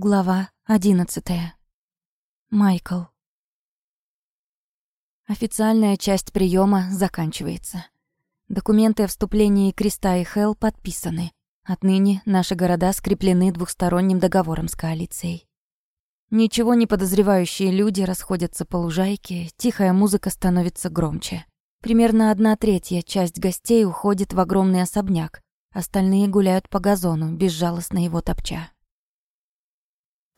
Глава одиннадцатая. Майкл. Официальная часть приема заканчивается. Документы о вступлении Креста и Хелл подписаны. Отныне наши города скреплены двухсторонним договором с коалицией. Ничего не подозревающие люди расходятся по лужайке, тихая музыка становится громче. Примерно одна третья часть гостей уходит в огромный особняк, остальные гуляют по газону, безжалостно его топча.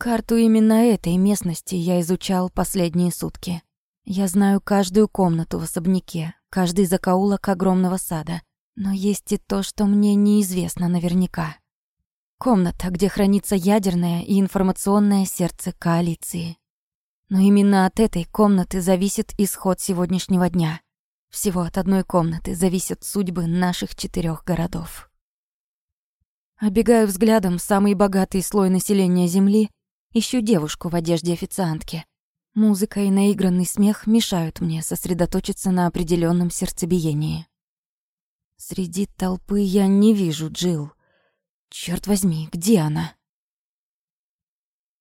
Карту именно этой местности я изучал последние сутки. Я знаю каждую комнату в особняке, каждый закоулок огромного сада. Но есть и то, что мне неизвестно наверняка. Комната, где хранится ядерное и информационное сердце коалиции. Но именно от этой комнаты зависит исход сегодняшнего дня. Всего от одной комнаты зависят судьбы наших четырех городов. Обегаю взглядом самый богатый слой населения Земли Ищу девушку в одежде официантки. Музыка и наигранный смех мешают мне сосредоточиться на определенном сердцебиении. Среди толпы я не вижу Джил. Черт возьми, где она?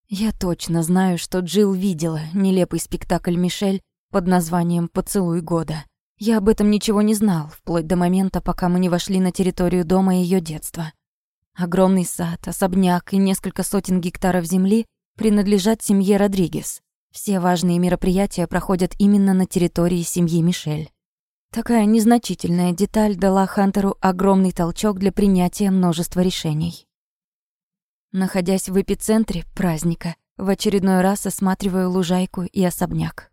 Я точно знаю, что Джил видела нелепый спектакль Мишель под названием «Поцелуй года». Я об этом ничего не знал, вплоть до момента, пока мы не вошли на территорию дома ее детства. Огромный сад, особняк и несколько сотен гектаров земли принадлежат семье Родригес. Все важные мероприятия проходят именно на территории семьи Мишель. Такая незначительная деталь дала Хантеру огромный толчок для принятия множества решений. Находясь в эпицентре праздника, в очередной раз осматриваю лужайку и особняк.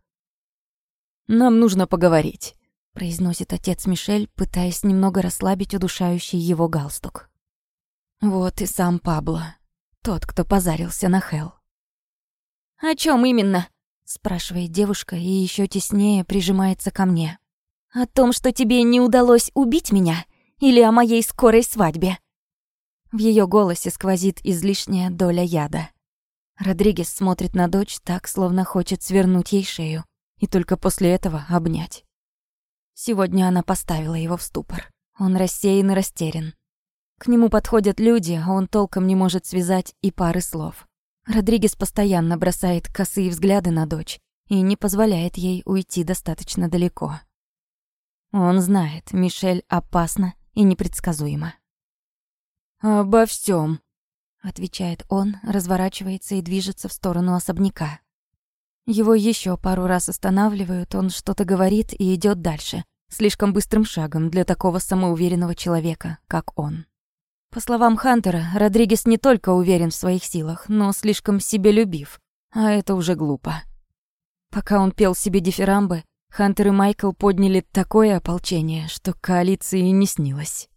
«Нам нужно поговорить», — произносит отец Мишель, пытаясь немного расслабить удушающий его галстук. Вот и сам Пабло, тот, кто позарился на Хел. «О чем именно?» — спрашивает девушка и еще теснее прижимается ко мне. «О том, что тебе не удалось убить меня? Или о моей скорой свадьбе?» В ее голосе сквозит излишняя доля яда. Родригес смотрит на дочь так, словно хочет свернуть ей шею, и только после этого обнять. Сегодня она поставила его в ступор. Он рассеян и растерян. К нему подходят люди, а он толком не может связать и пары слов. Родригес постоянно бросает косые взгляды на дочь и не позволяет ей уйти достаточно далеко. Он знает, Мишель опасна и непредсказуема. «Обо всем, отвечает он, разворачивается и движется в сторону особняка. Его еще пару раз останавливают, он что-то говорит и идет дальше, слишком быстрым шагом для такого самоуверенного человека, как он. По словам Хантера, Родригес не только уверен в своих силах, но слишком себелюбив, а это уже глупо. Пока он пел себе дифирамбы, Хантер и Майкл подняли такое ополчение, что коалиции не снилось.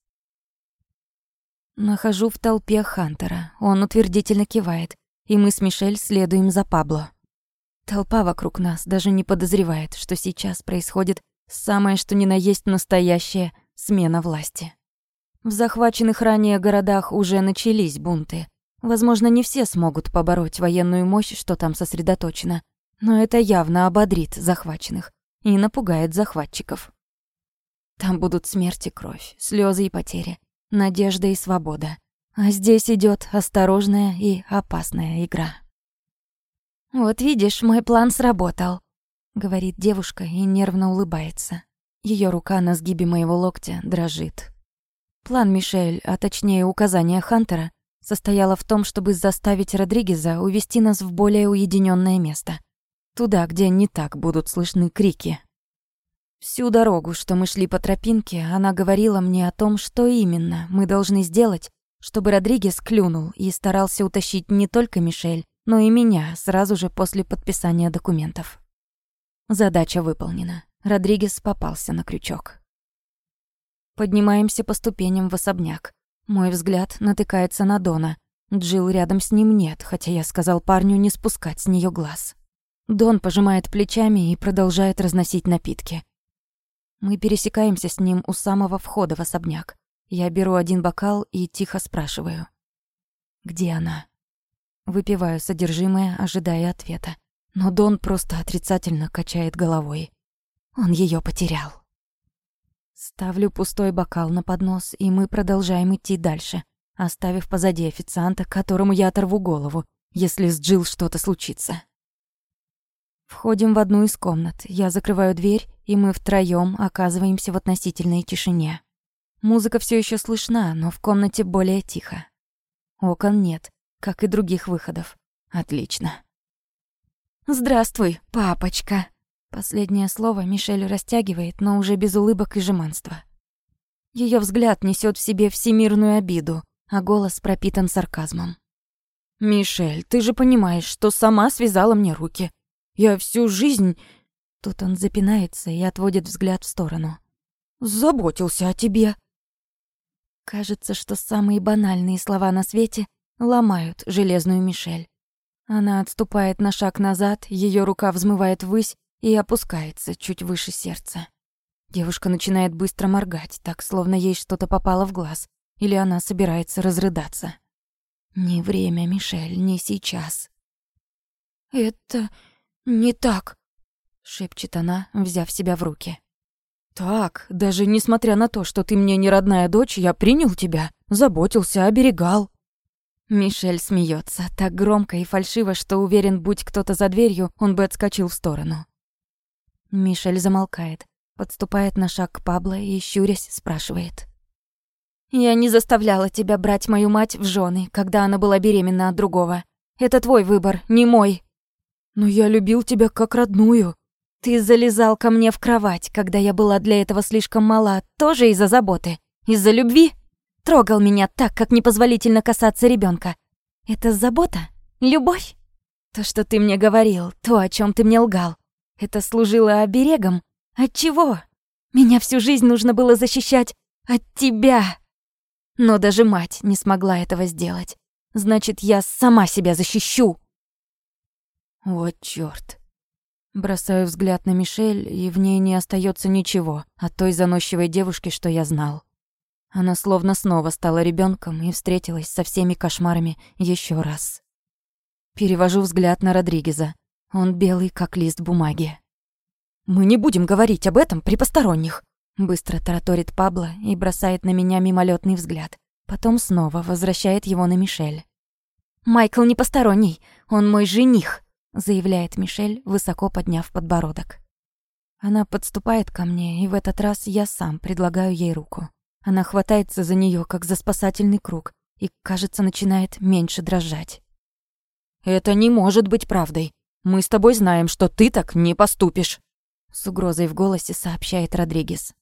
Нахожу в толпе Хантера, он утвердительно кивает, и мы с Мишель следуем за Пабло. Толпа вокруг нас даже не подозревает, что сейчас происходит самое что ни на есть настоящая смена власти. В захваченных ранее городах уже начались бунты. Возможно, не все смогут побороть военную мощь, что там сосредоточено, но это явно ободрит захваченных и напугает захватчиков. Там будут смерть и кровь, слезы и потери, надежда и свобода. А здесь идет осторожная и опасная игра. «Вот видишь, мой план сработал», — говорит девушка и нервно улыбается. Ее рука на сгибе моего локтя дрожит. План Мишель, а точнее указание Хантера, состояло в том, чтобы заставить Родригеза увести нас в более уединенное место. Туда, где не так будут слышны крики. Всю дорогу, что мы шли по тропинке, она говорила мне о том, что именно мы должны сделать, чтобы Родригес клюнул и старался утащить не только Мишель, но и меня сразу же после подписания документов. Задача выполнена. Родригес попался на крючок. Поднимаемся по ступеням в особняк. Мой взгляд натыкается на Дона. Джилл рядом с ним нет, хотя я сказал парню не спускать с нее глаз. Дон пожимает плечами и продолжает разносить напитки. Мы пересекаемся с ним у самого входа в особняк. Я беру один бокал и тихо спрашиваю. «Где она?» Выпиваю содержимое, ожидая ответа. Но Дон просто отрицательно качает головой. Он ее потерял. Ставлю пустой бокал на поднос, и мы продолжаем идти дальше, оставив позади официанта, которому я оторву голову, если с Джилл что-то случится. Входим в одну из комнат. Я закрываю дверь, и мы втроём оказываемся в относительной тишине. Музыка все еще слышна, но в комнате более тихо. Окон нет, как и других выходов. Отлично. «Здравствуй, папочка!» Последнее слово Мишель растягивает, но уже без улыбок и жеманства. Ее взгляд несет в себе всемирную обиду, а голос пропитан сарказмом. «Мишель, ты же понимаешь, что сама связала мне руки. Я всю жизнь...» Тут он запинается и отводит взгляд в сторону. «Заботился о тебе». Кажется, что самые банальные слова на свете ломают железную Мишель. Она отступает на шаг назад, ее рука взмывает ввысь и опускается чуть выше сердца. Девушка начинает быстро моргать, так словно ей что-то попало в глаз, или она собирается разрыдаться. Не время, Мишель, не сейчас. «Это не так», — шепчет она, взяв себя в руки. «Так, даже несмотря на то, что ты мне не родная дочь, я принял тебя, заботился, оберегал». Мишель смеется так громко и фальшиво, что уверен, будь кто-то за дверью, он бы отскочил в сторону. Мишель замолкает, подступает на шаг к Пабло и, щурясь, спрашивает. «Я не заставляла тебя брать мою мать в жены, когда она была беременна от другого. Это твой выбор, не мой». «Но я любил тебя как родную». «Ты залезал ко мне в кровать, когда я была для этого слишком мала, тоже из-за заботы? Из-за любви? Трогал меня так, как непозволительно касаться ребенка. Это забота? Любовь? То, что ты мне говорил, то, о чем ты мне лгал, это служило оберегом? От чего? Меня всю жизнь нужно было защищать от тебя. Но даже мать не смогла этого сделать. Значит, я сама себя защищу. Вот чёрт. Бросаю взгляд на Мишель, и в ней не остается ничего от той заносчивой девушки, что я знал. Она словно снова стала ребенком и встретилась со всеми кошмарами еще раз. Перевожу взгляд на Родригеза. Он белый, как лист бумаги. «Мы не будем говорить об этом при посторонних», Быстро тараторит Пабло и бросает на меня мимолетный взгляд. Потом снова возвращает его на Мишель. «Майкл не посторонний, он мой жених», заявляет Мишель, высоко подняв подбородок. Она подступает ко мне, и в этот раз я сам предлагаю ей руку. Она хватается за нее, как за спасательный круг, и, кажется, начинает меньше дрожать. «Это не может быть правдой. Мы с тобой знаем, что ты так не поступишь», с угрозой в голосе сообщает Родригес.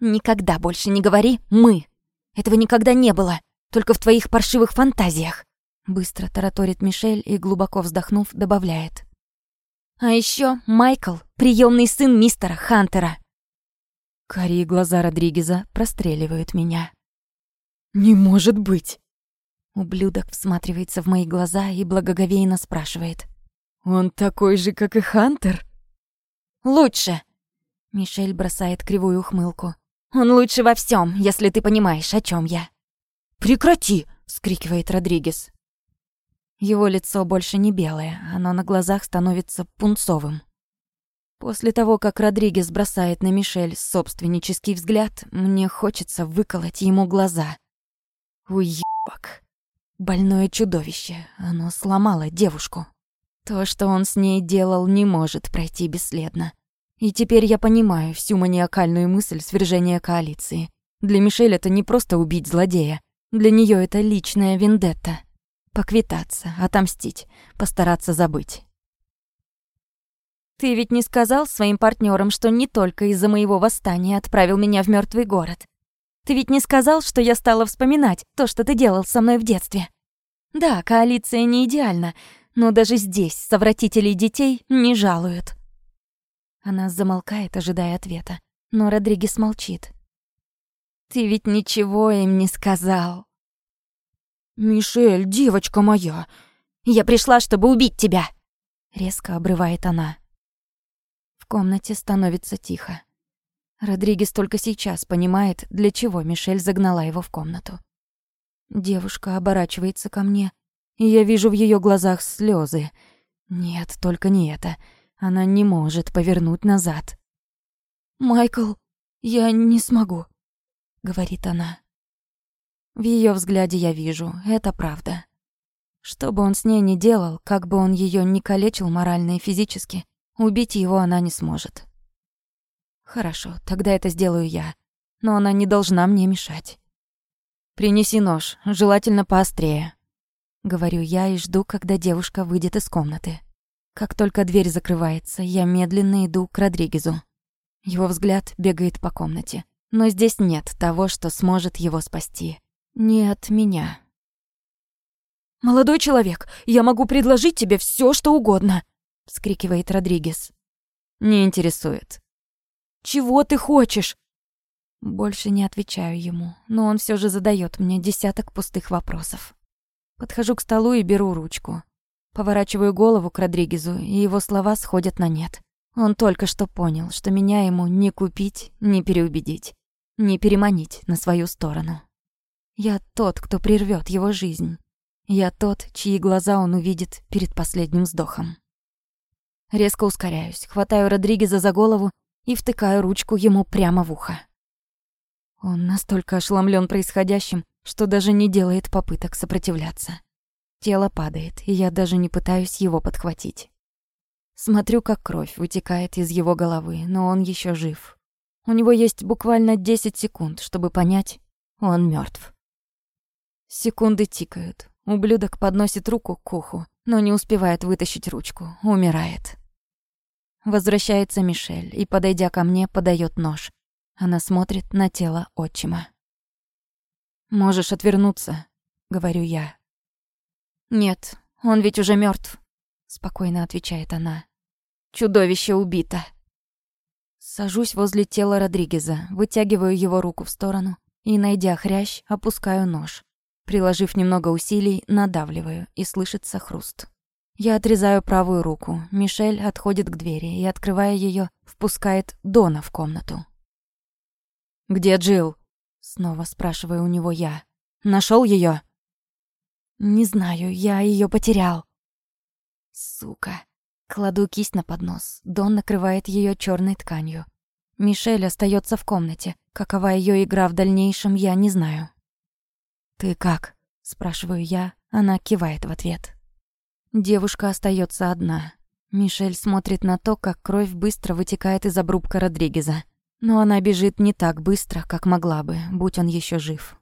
«Никогда больше не говори «мы». Этого никогда не было, только в твоих паршивых фантазиях. Быстро тараторит Мишель и, глубоко вздохнув, добавляет. А еще Майкл, приемный сын мистера Хантера. Карие глаза Родригеза простреливают меня. «Не может быть!» Ублюдок всматривается в мои глаза и благоговейно спрашивает. «Он такой же, как и Хантер?» «Лучше!» Мишель бросает кривую ухмылку. «Он лучше во всем, если ты понимаешь, о чем я». «Прекрати!» — вскрикивает Родригес. Его лицо больше не белое, оно на глазах становится пунцовым. После того, как Родригес бросает на Мишель собственнический взгляд, мне хочется выколоть ему глаза. Уебок. Больное чудовище. Оно сломало девушку. То, что он с ней делал, не может пройти бесследно. И теперь я понимаю всю маниакальную мысль свержения коалиции. Для Мишель это не просто убить злодея. Для нее это личная вендетта. Поквитаться, отомстить, постараться забыть. «Ты ведь не сказал своим партнерам, что не только из-за моего восстания отправил меня в мертвый город? Ты ведь не сказал, что я стала вспоминать то, что ты делал со мной в детстве? Да, коалиция не идеальна, но даже здесь совратителей детей не жалуют». Она замолкает, ожидая ответа, но Родригес молчит. «Ты ведь ничего им не сказал», «Мишель, девочка моя!» «Я пришла, чтобы убить тебя!» Резко обрывает она. В комнате становится тихо. Родригес только сейчас понимает, для чего Мишель загнала его в комнату. Девушка оборачивается ко мне, и я вижу в ее глазах слезы. Нет, только не это. Она не может повернуть назад. «Майкл, я не смогу», — говорит она. В ее взгляде я вижу, это правда. Что бы он с ней ни делал, как бы он ее ни калечил морально и физически, убить его она не сможет. Хорошо, тогда это сделаю я. Но она не должна мне мешать. «Принеси нож, желательно поострее», — говорю я и жду, когда девушка выйдет из комнаты. Как только дверь закрывается, я медленно иду к Родригезу. Его взгляд бегает по комнате. Но здесь нет того, что сможет его спасти. Не от меня. «Молодой человек, я могу предложить тебе все, что угодно!» — вскрикивает Родригес. «Не интересует». «Чего ты хочешь?» Больше не отвечаю ему, но он все же задает мне десяток пустых вопросов. Подхожу к столу и беру ручку. Поворачиваю голову к Родригезу, и его слова сходят на нет. Он только что понял, что меня ему не купить, не переубедить, не переманить на свою сторону. Я тот, кто прервет его жизнь. Я тот, чьи глаза он увидит перед последним вздохом. Резко ускоряюсь, хватаю Родригеза за голову и втыкаю ручку ему прямо в ухо. Он настолько ошеломлен происходящим, что даже не делает попыток сопротивляться. Тело падает, и я даже не пытаюсь его подхватить. Смотрю, как кровь вытекает из его головы, но он еще жив. У него есть буквально 10 секунд, чтобы понять, он мертв. Секунды тикают. Ублюдок подносит руку к уху, но не успевает вытащить ручку, умирает. Возвращается Мишель и, подойдя ко мне, подает нож. Она смотрит на тело отчима. «Можешь отвернуться», — говорю я. «Нет, он ведь уже мертв спокойно отвечает она. Чудовище убито. Сажусь возле тела Родригеза, вытягиваю его руку в сторону и, найдя хрящ, опускаю нож. Приложив немного усилий, надавливаю, и слышится хруст. Я отрезаю правую руку. Мишель отходит к двери и, открывая ее, впускает Дона в комнату. «Где Джилл?» — снова спрашиваю у него я. Нашел ее? «Не знаю, я ее потерял», Сука. Кладу кисть на поднос. Дон накрывает ее черной тканью. Мишель остается в комнате. Какова ее игра в дальнейшем, я не знаю. «Ты как?» – спрашиваю я. Она кивает в ответ. Девушка остается одна. Мишель смотрит на то, как кровь быстро вытекает из обрубка Родригеза. Но она бежит не так быстро, как могла бы, будь он еще жив.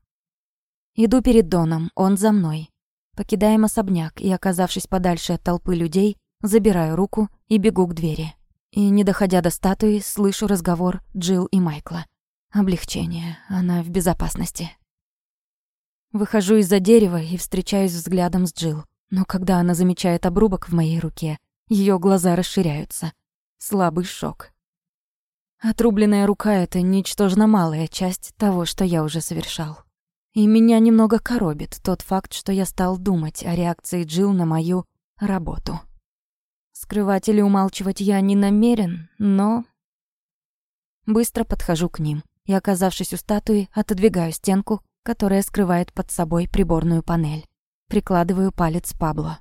Иду перед Доном, он за мной. Покидаем особняк и, оказавшись подальше от толпы людей, забираю руку и бегу к двери. И, не доходя до статуи, слышу разговор Джилл и Майкла. Облегчение, она в безопасности. Выхожу из-за дерева и встречаюсь взглядом с Джилл. Но когда она замечает обрубок в моей руке, ее глаза расширяются. Слабый шок. Отрубленная рука — это ничтожно малая часть того, что я уже совершал. И меня немного коробит тот факт, что я стал думать о реакции Джилл на мою работу. Скрывать или умалчивать я не намерен, но... Быстро подхожу к ним и, оказавшись у статуи, отодвигаю стенку, которая скрывает под собой приборную панель. Прикладываю палец Пабло.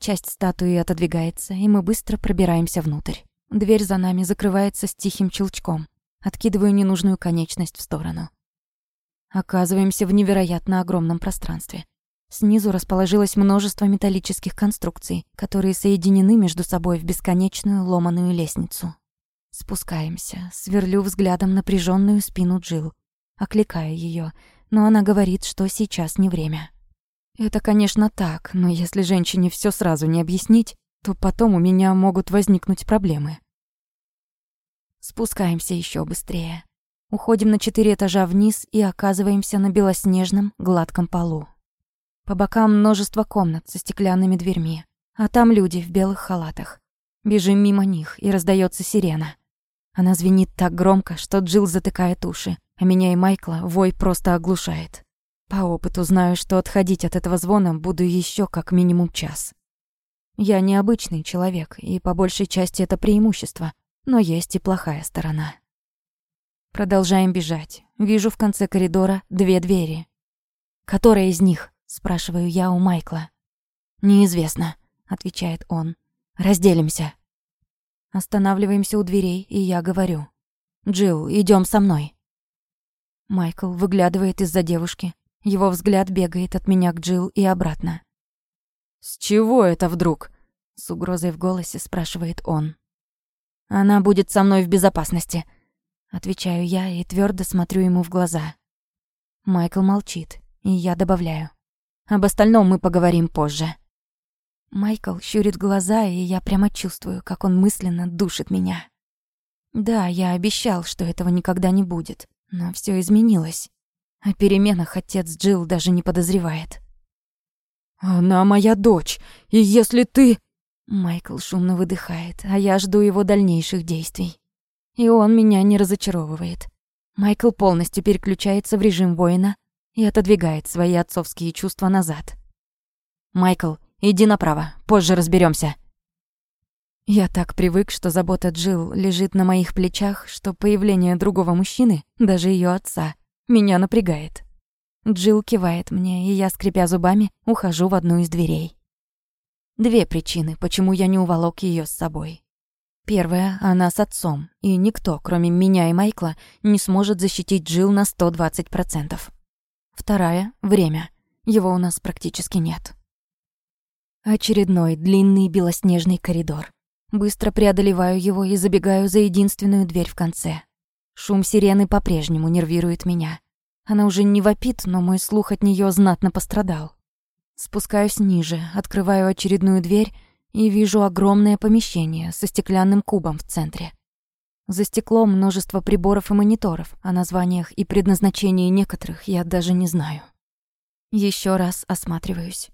Часть статуи отодвигается, и мы быстро пробираемся внутрь. Дверь за нами закрывается с тихим щелчком. Откидываю ненужную конечность в сторону. Оказываемся в невероятно огромном пространстве. Снизу расположилось множество металлических конструкций, которые соединены между собой в бесконечную ломаную лестницу. Спускаемся, сверлю взглядом напряженную спину Джил, окликаю ее, но она говорит, что сейчас не время. Это, конечно, так, но если женщине все сразу не объяснить, то потом у меня могут возникнуть проблемы. Спускаемся еще быстрее. Уходим на четыре этажа вниз и оказываемся на белоснежном гладком полу. По бокам множество комнат со стеклянными дверьми, а там люди в белых халатах. Бежим мимо них, и раздается сирена. Она звенит так громко, что Джилл затыкает уши, а меня и Майкла вой просто оглушает. По опыту знаю, что отходить от этого звона буду еще как минимум час. Я необычный человек, и по большей части это преимущество, но есть и плохая сторона. Продолжаем бежать. Вижу в конце коридора две двери. «Которая из них?» — спрашиваю я у Майкла. «Неизвестно», — отвечает он. «Разделимся». Останавливаемся у дверей, и я говорю. «Джилл, идем со мной». Майкл выглядывает из-за девушки. Его взгляд бегает от меня к Джилл и обратно. «С чего это вдруг?» — с угрозой в голосе спрашивает он. «Она будет со мной в безопасности», — отвечаю я и твердо смотрю ему в глаза. Майкл молчит, и я добавляю. «Об остальном мы поговорим позже». Майкл щурит глаза, и я прямо чувствую, как он мысленно душит меня. Да, я обещал, что этого никогда не будет, но все изменилось. О переменах отец Джилл даже не подозревает. «Она моя дочь, и если ты...» Майкл шумно выдыхает, а я жду его дальнейших действий. И он меня не разочаровывает. Майкл полностью переключается в режим воина и отодвигает свои отцовские чувства назад. «Майкл, иди направо, позже разберемся. Я так привык, что забота Джилл лежит на моих плечах, что появление другого мужчины, даже ее отца, меня напрягает. Джилл кивает мне, и я, скрипя зубами, ухожу в одну из дверей. Две причины, почему я не уволок ее с собой. Первая — она с отцом, и никто, кроме меня и Майкла, не сможет защитить Джилл на 120%. Вторая — время. Его у нас практически нет. Очередной длинный белоснежный коридор. Быстро преодолеваю его и забегаю за единственную дверь в конце. Шум сирены по-прежнему нервирует меня. Она уже не вопит, но мой слух от нее знатно пострадал. Спускаюсь ниже, открываю очередную дверь и вижу огромное помещение со стеклянным кубом в центре. За стеклом множество приборов и мониторов, о названиях и предназначении некоторых я даже не знаю. Еще раз осматриваюсь.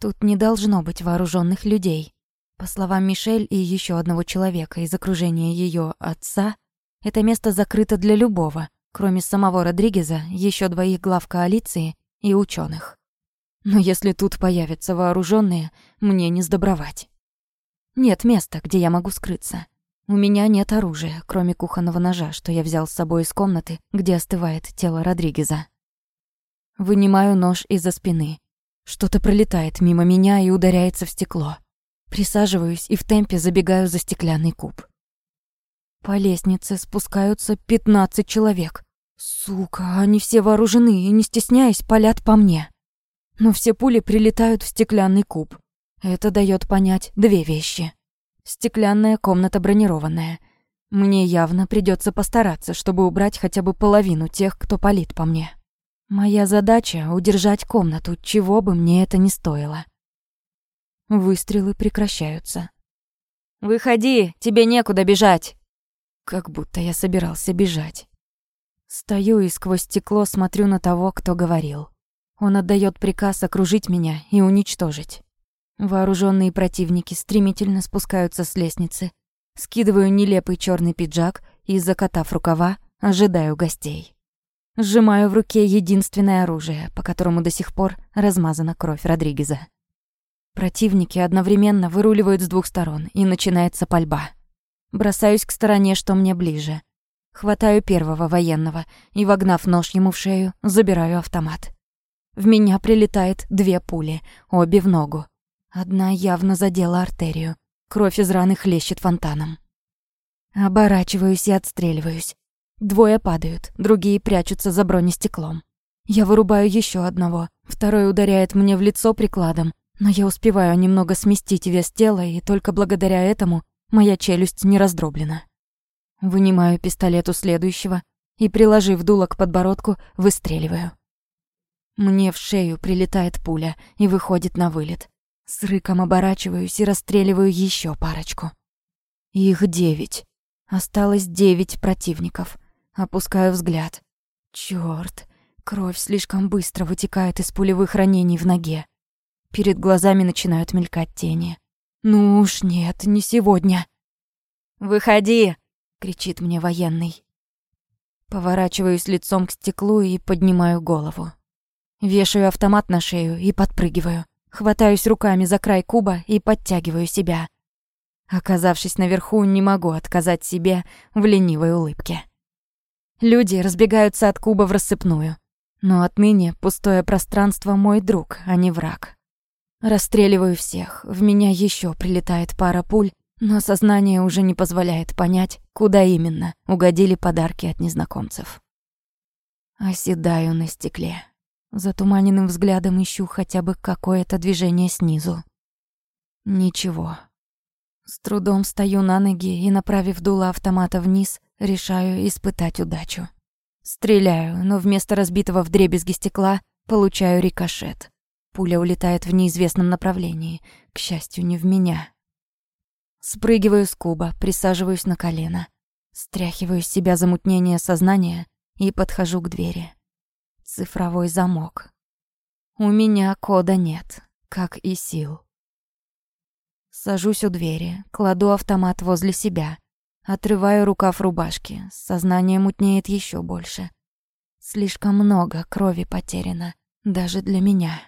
Тут не должно быть вооруженных людей. По словам Мишель и еще одного человека из окружения ее отца, это место закрыто для любого, кроме самого Родригеза, еще двоих глав коалиции и ученых. Но если тут появятся вооруженные, мне не сдобровать. Нет места, где я могу скрыться. У меня нет оружия, кроме кухонного ножа, что я взял с собой из комнаты, где остывает тело Родригеза. Вынимаю нож из-за спины. Что-то пролетает мимо меня и ударяется в стекло. Присаживаюсь и в темпе забегаю за стеклянный куб. По лестнице спускаются пятнадцать человек. Сука, они все вооружены и, не стесняясь, палят по мне но все пули прилетают в стеклянный куб. Это дает понять две вещи. Стеклянная комната бронированная. Мне явно придется постараться, чтобы убрать хотя бы половину тех, кто палит по мне. Моя задача — удержать комнату, чего бы мне это ни стоило. Выстрелы прекращаются. «Выходи, тебе некуда бежать!» Как будто я собирался бежать. Стою и сквозь стекло смотрю на того, кто говорил. Он отдает приказ окружить меня и уничтожить. Вооруженные противники стремительно спускаются с лестницы. Скидываю нелепый черный пиджак и, закатав рукава, ожидаю гостей. Сжимаю в руке единственное оружие, по которому до сих пор размазана кровь Родригеза. Противники одновременно выруливают с двух сторон, и начинается пальба. Бросаюсь к стороне, что мне ближе. Хватаю первого военного и, вогнав нож ему в шею, забираю автомат. В меня прилетает две пули, обе в ногу. Одна явно задела артерию. Кровь из раны хлещет фонтаном. Оборачиваюсь и отстреливаюсь. Двое падают, другие прячутся за бронестеклом. Я вырубаю еще одного, второй ударяет мне в лицо прикладом, но я успеваю немного сместить вес тела, и только благодаря этому моя челюсть не раздроблена. Вынимаю пистолет у следующего и, приложив дуло к подбородку, выстреливаю. Мне в шею прилетает пуля и выходит на вылет. С рыком оборачиваюсь и расстреливаю еще парочку. Их девять. Осталось девять противников. Опускаю взгляд. Чёрт, кровь слишком быстро вытекает из пулевых ранений в ноге. Перед глазами начинают мелькать тени. «Ну уж нет, не сегодня». «Выходи!» — кричит мне военный. Поворачиваюсь лицом к стеклу и поднимаю голову. Вешаю автомат на шею и подпрыгиваю. Хватаюсь руками за край куба и подтягиваю себя. Оказавшись наверху, не могу отказать себе в ленивой улыбке. Люди разбегаются от куба в рассыпную. Но отныне пустое пространство мой друг, а не враг. Расстреливаю всех, в меня еще прилетает пара пуль, но сознание уже не позволяет понять, куда именно угодили подарки от незнакомцев. Оседаю на стекле. Затуманенным взглядом ищу хотя бы какое-то движение снизу. Ничего. С трудом встаю на ноги и, направив дуло автомата вниз, решаю испытать удачу. Стреляю, но вместо разбитого вдребезги стекла получаю рикошет. Пуля улетает в неизвестном направлении, к счастью, не в меня. Спрыгиваю с куба, присаживаюсь на колено, стряхиваю с себя замутнение сознания и подхожу к двери. Цифровой замок. У меня кода нет, как и сил. Сажусь у двери, кладу автомат возле себя, отрываю рукав рубашки, сознание мутнеет еще больше. Слишком много крови потеряно, даже для меня.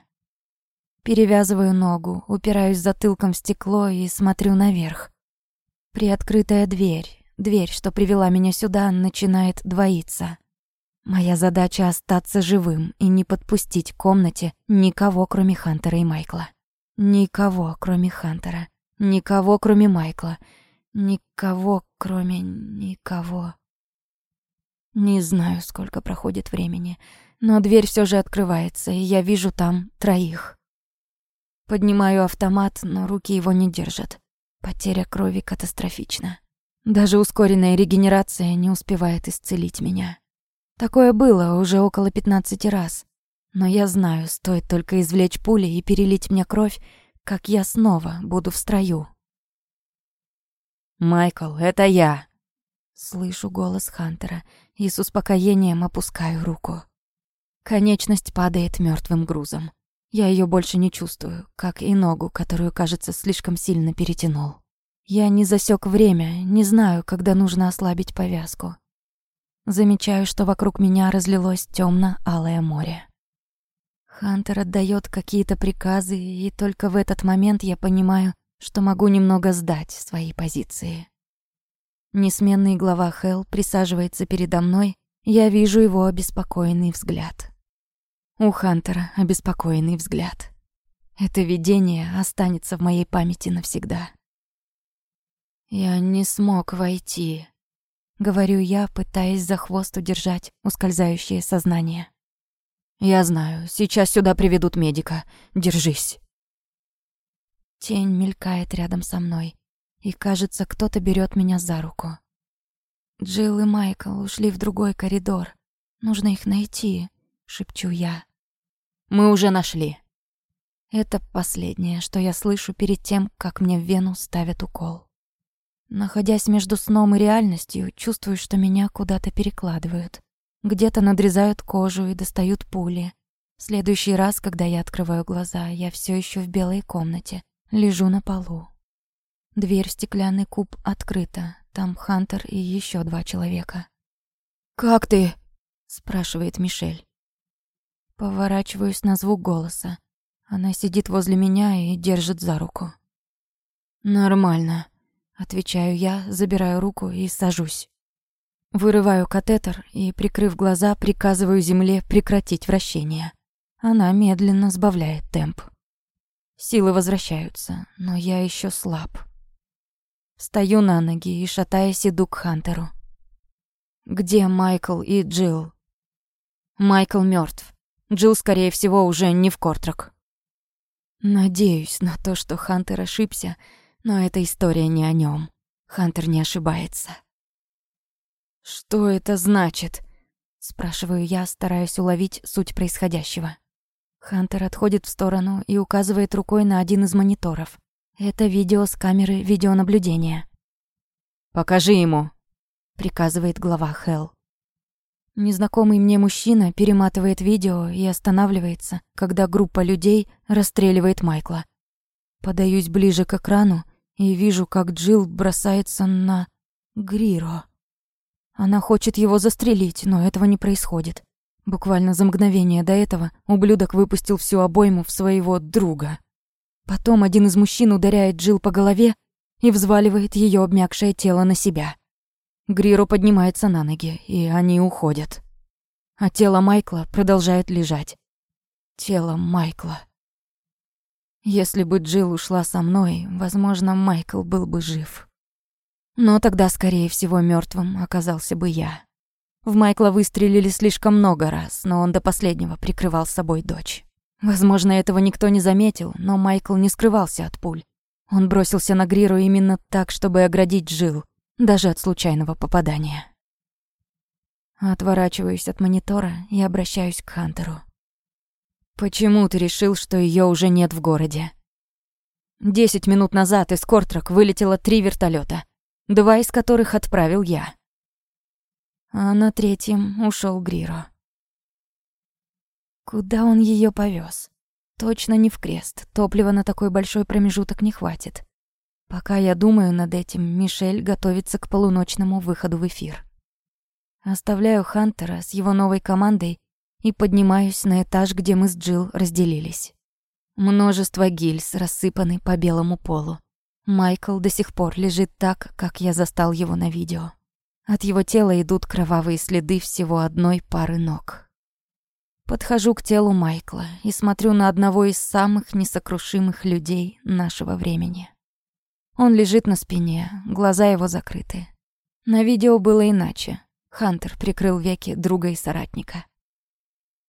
Перевязываю ногу, упираюсь затылком в стекло и смотрю наверх. Приоткрытая дверь, дверь, что привела меня сюда, начинает двоиться. Моя задача остаться живым и не подпустить к комнате никого, кроме Хантера и Майкла. Никого, кроме Хантера. Никого, кроме Майкла. Никого, кроме никого. Не знаю, сколько проходит времени, но дверь все же открывается, и я вижу там троих. Поднимаю автомат, но руки его не держат. Потеря крови катастрофична. Даже ускоренная регенерация не успевает исцелить меня. Такое было уже около 15 раз. Но я знаю, стоит только извлечь пули и перелить мне кровь, как я снова буду в строю. «Майкл, это я!» Слышу голос Хантера и с успокоением опускаю руку. Конечность падает мертвым грузом. Я ее больше не чувствую, как и ногу, которую, кажется, слишком сильно перетянул. Я не засек время, не знаю, когда нужно ослабить повязку. Замечаю, что вокруг меня разлилось темно алое море. Хантер отдает какие-то приказы, и только в этот момент я понимаю, что могу немного сдать свои позиции. Несменный глава Хелл присаживается передо мной, я вижу его обеспокоенный взгляд. У Хантера обеспокоенный взгляд. Это видение останется в моей памяти навсегда. «Я не смог войти», — говорю я, пытаясь за хвост удержать ускользающее сознание. «Я знаю, сейчас сюда приведут медика. Держись». Тень мелькает рядом со мной, и, кажется, кто-то берет меня за руку. Джилл и Майкл ушли в другой коридор. Нужно их найти, шепчу я. Мы уже нашли. Это последнее, что я слышу перед тем, как мне в вену ставят укол. Находясь между сном и реальностью, чувствую, что меня куда-то перекладывают. Где-то надрезают кожу и достают пули. В следующий раз, когда я открываю глаза, я все еще в белой комнате, лежу на полу. Дверь в стеклянный куб открыта. Там Хантер и еще два человека. «Как ты?» — спрашивает Мишель. Поворачиваюсь на звук голоса. Она сидит возле меня и держит за руку. «Нормально», — отвечаю я, забираю руку и сажусь. Вырываю катетер и, прикрыв глаза, приказываю земле прекратить вращение. Она медленно сбавляет темп. Силы возвращаются, но я еще слаб. Встаю на ноги и, шатаясь, иду к Хантеру. «Где Майкл и Джилл?» «Майкл мертв. Джилл, скорее всего, уже не в Кортрак. Надеюсь на то, что Хантер ошибся, но эта история не о нем. Хантер не ошибается. «Что это значит?» Спрашиваю я, стараясь уловить суть происходящего. Хантер отходит в сторону и указывает рукой на один из мониторов. Это видео с камеры видеонаблюдения. «Покажи ему», — приказывает глава Хелл. Незнакомый мне мужчина перематывает видео и останавливается, когда группа людей расстреливает Майкла. Подаюсь ближе к экрану и вижу, как Джилл бросается на Гриро. Она хочет его застрелить, но этого не происходит. Буквально за мгновение до этого ублюдок выпустил всю обойму в своего друга. Потом один из мужчин ударяет Джилл по голове и взваливает ее обмякшее тело на себя. Гриро поднимается на ноги, и они уходят. А тело Майкла продолжает лежать. Тело Майкла. Если бы Джилл ушла со мной, возможно, Майкл был бы жив. Но тогда, скорее всего, мертвым оказался бы я. В Майкла выстрелили слишком много раз, но он до последнего прикрывал собой дочь. Возможно, этого никто не заметил, но Майкл не скрывался от пуль. Он бросился на Гриру именно так, чтобы оградить Жил, даже от случайного попадания. Отворачиваюсь от монитора и обращаюсь к Хантеру. «Почему ты решил, что ее уже нет в городе?» Десять минут назад из Кортрак вылетело три вертолета, два из которых отправил я. А на третьем ушел Гриро. Куда он ее повез? Точно не в крест. Топлива на такой большой промежуток не хватит. Пока я думаю над этим, Мишель готовится к полуночному выходу в эфир. Оставляю Хантера с его новой командой и поднимаюсь на этаж, где мы с Джилл разделились. Множество гильз рассыпаны по белому полу. Майкл до сих пор лежит так, как я застал его на видео. От его тела идут кровавые следы всего одной пары ног. Подхожу к телу Майкла и смотрю на одного из самых несокрушимых людей нашего времени. Он лежит на спине, глаза его закрыты. На видео было иначе. Хантер прикрыл веки друга и соратника.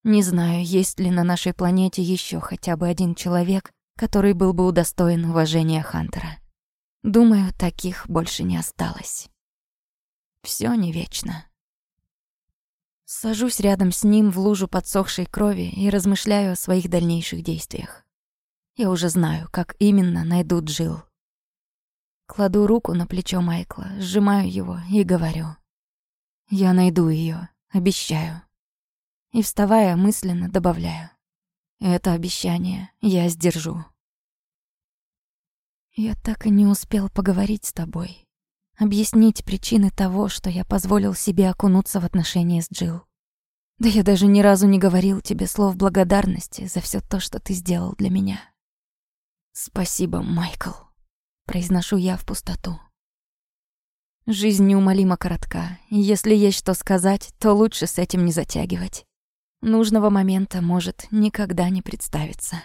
Не знаю, есть ли на нашей планете еще хотя бы один человек, который был бы удостоен уважения Хантера. Думаю, таких больше не осталось. Все не вечно. Сажусь рядом с ним в лужу подсохшей крови и размышляю о своих дальнейших действиях. Я уже знаю, как именно найду Джил. Кладу руку на плечо Майкла, сжимаю его и говорю. Я найду ее, обещаю. И вставая мысленно добавляю. Это обещание я сдержу. Я так и не успел поговорить с тобой объяснить причины того, что я позволил себе окунуться в отношения с Джилл. Да я даже ни разу не говорил тебе слов благодарности за все то, что ты сделал для меня. Спасибо, Майкл, произношу я в пустоту. Жизнь неумолимо коротка, если есть что сказать, то лучше с этим не затягивать. Нужного момента может никогда не представиться.